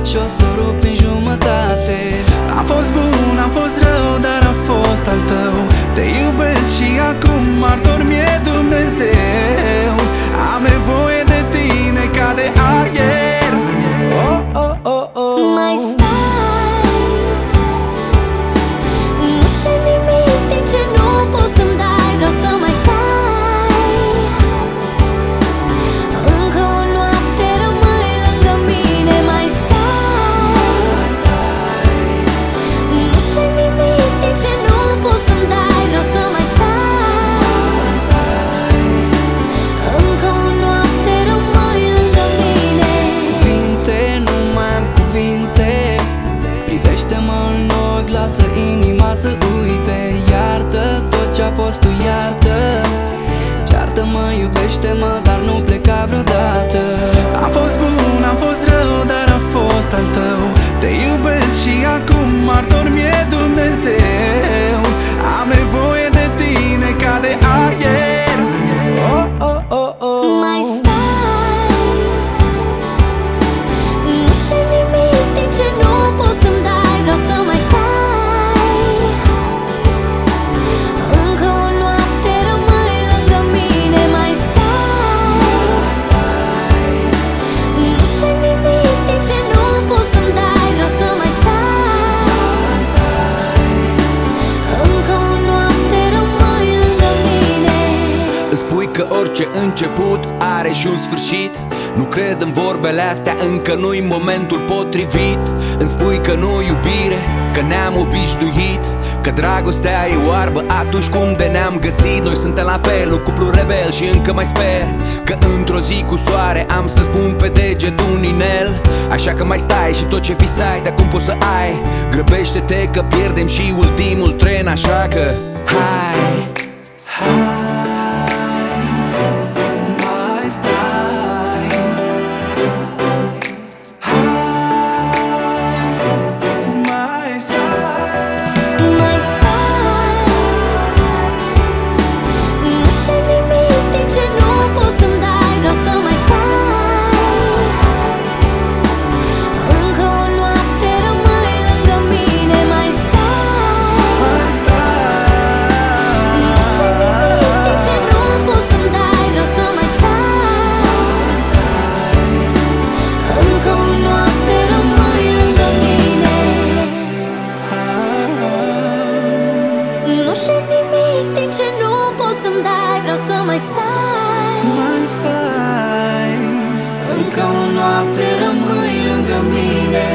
mâine pleci o să rup în jumătate. Am fost bun, am fost rău, dar am fost al tău. Te iubesc și acum martor mie Dumnezeu. Am nevoie de tine ca de aer tot ce-a fost, tu iartă Ceartă-mă, iubește-mă, dar nu pleca vreodată. Am orice început are și un sfârșit. Nu cred în vorbele astea, încă nu-i momentul potrivit. Îmi spui că nu iubire, că ne-am obișnuit Că dragostea e oarbă atunci cum de ne-am găsit. Noi suntem la fel, un cuplu rebel și încă mai sper Că într-o zi cu soare am să spun pe deget un inel. Așa că mai stai și tot ce visai de acum poți să ai? Grăbește-te că pierdem și ultimul tren Așa că hai ce nu poți să-mi dai Vreau să mai stai. Mai stai. Încă o noapte rămâi lângă mine